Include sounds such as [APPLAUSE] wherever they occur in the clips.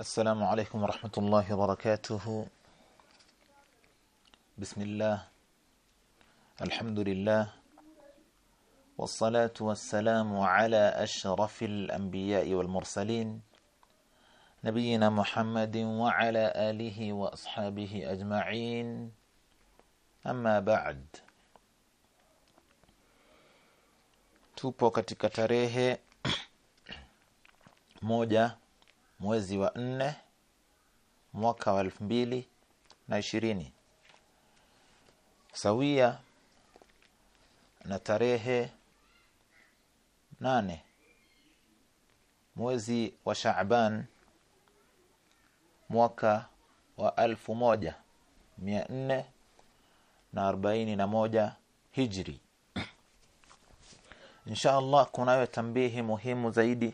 السلام عليكم ورحمة الله وبركاته. بسم الله. الحمد لله. والصلاة والسلام على أشرف الأنبياء والمرسلين. نبينا محمد وعلى آله وأصحابه أجمعين. أما بعد. Tupo katika tarehe [CLEARS THROAT] moja mwezi wa nne mwaka wa elfu mbili na ishirini. Sawia na tarehe nane mwezi wa shaban mwaka wa alfu moja mia nne na arobaini na moja hijri. [CLEARS THROAT] Insha allah kunayo tambihi muhimu zaidi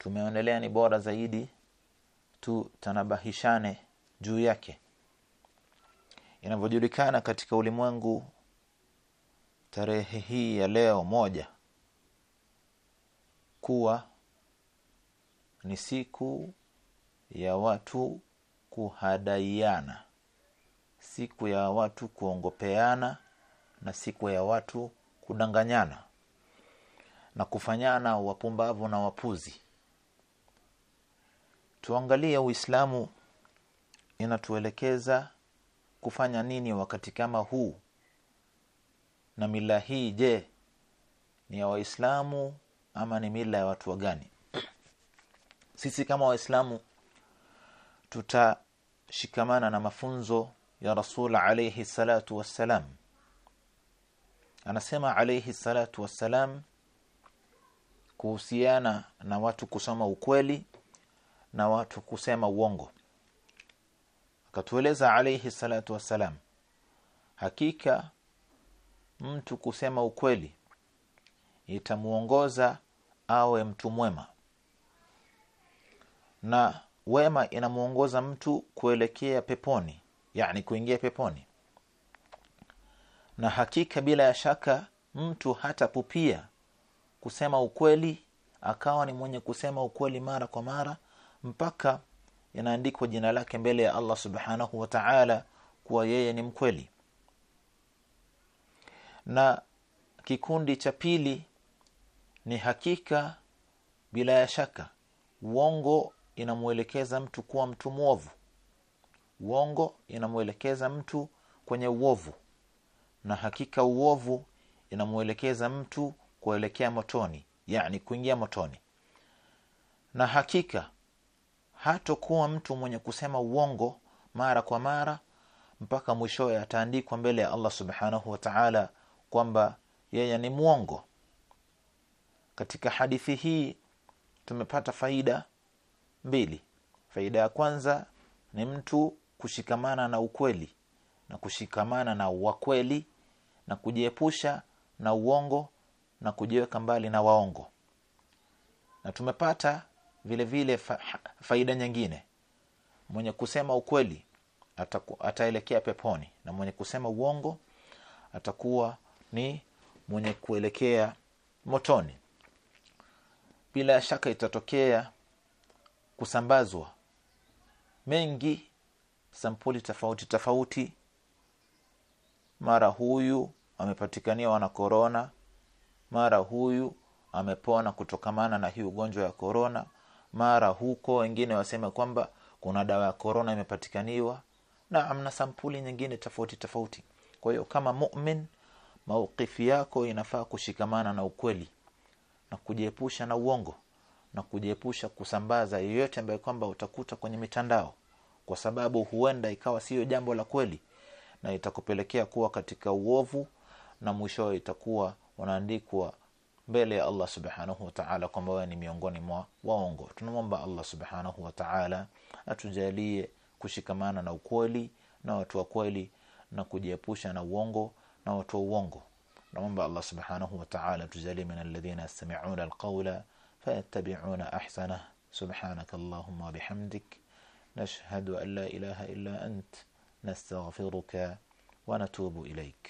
tumeonelea ni bora zaidi tu tanabahishane juu yake. Inavyojulikana katika ulimwengu tarehe hii ya leo moja kuwa ni siku ya watu kuhadaiana siku ya watu kuongopeana na siku ya watu kudanganyana na kufanyana wapumbavu na wapuzi tuangalie uislamu inatuelekeza kufanya nini wakati kama huu. Na mila hii je ni ya waislamu ama ni mila ya watu wagani sisi kama waislamu tutashikamana na mafunzo ya rasul alaihi salatu wassalam. Anasema alaihi salatu wassalam kuhusiana na watu kusoma ukweli na watu kusema uongo. Akatueleza alayhi salatu wassalam hakika mtu kusema ukweli itamuongoza awe mtu mwema. Na wema inamuongoza mtu kuelekea peponi yani kuingia peponi. Na hakika bila ya shaka mtu hata pupia kusema ukweli akawa ni mwenye kusema ukweli mara kwa mara mpaka inaandikwa jina lake mbele ya Allah subhanahu wa ta'ala kuwa yeye ni mkweli. Na kikundi cha pili ni hakika bila ya shaka. Uongo inamuelekeza mtu kuwa mtu mwovu. Uongo inamuelekeza mtu kwenye uovu. Na hakika uovu inamuelekeza mtu kuelekea motoni yani kuingia motoni. Na hakika hatokuwa mtu mwenye kusema uongo mara kwa mara mpaka mwishowe ataandikwa mbele ya Allah subhanahu wa ta'ala kwamba yeye ni mwongo. Katika hadithi hii tumepata faida mbili. Faida ya kwanza ni mtu kushikamana na ukweli na kushikamana na wakweli na kujiepusha na uongo na kujiweka mbali na waongo. Na tumepata vile vile fa, faida nyingine. Mwenye kusema ukweli ataku, ataelekea peponi na mwenye kusema uongo atakuwa ni mwenye kuelekea motoni. Bila shaka itatokea kusambazwa mengi sampuli tofauti tofauti. Mara huyu amepatikania wana korona mara huyu amepona kutokamana na hii ugonjwa ya korona mara huko wengine wasema kwamba kuna dawa ya korona imepatikaniwa na amna sampuli nyingine tofauti tofauti. Kwa hiyo kama mu'min maukifi yako inafaa kushikamana na ukweli na kujiepusha na uongo na kujiepusha kusambaza yoyote ambayo kwamba utakuta kwenye mitandao. Kwa sababu huenda ikawa siyo jambo la kweli na itakupelekea kuwa katika uovu na mwishowe itakuwa wanaandikwa mbele ya Allah subhanahu wa ta'ala kwamba wewe ni miongoni mwa waongo tunamwomba Allah subhanahu wa ta'ala atujalie kushikamana na ukweli na watu wa kweli na kujiepusha na uongo na watu wa uongo naomba Allah subhanahu wa ta'ala tujalie min alladhina yastami'una alqawla fayattabi'una ahsana subhanaka allahumma wa bihamdik nashhadu an la ilaha illa ant nastaghfiruka natubu ilayk